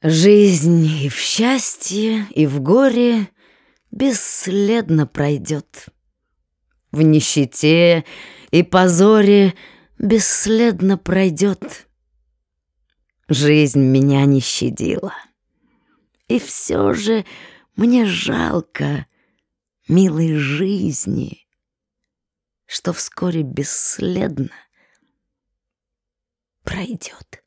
Жизнь и в счастье, и в горе бесследно пройдет. В нищете и позоре бесследно пройдет. Жизнь меня не щадила. И все же мне жалко милой жизни, что вскоре бесследно пройдет.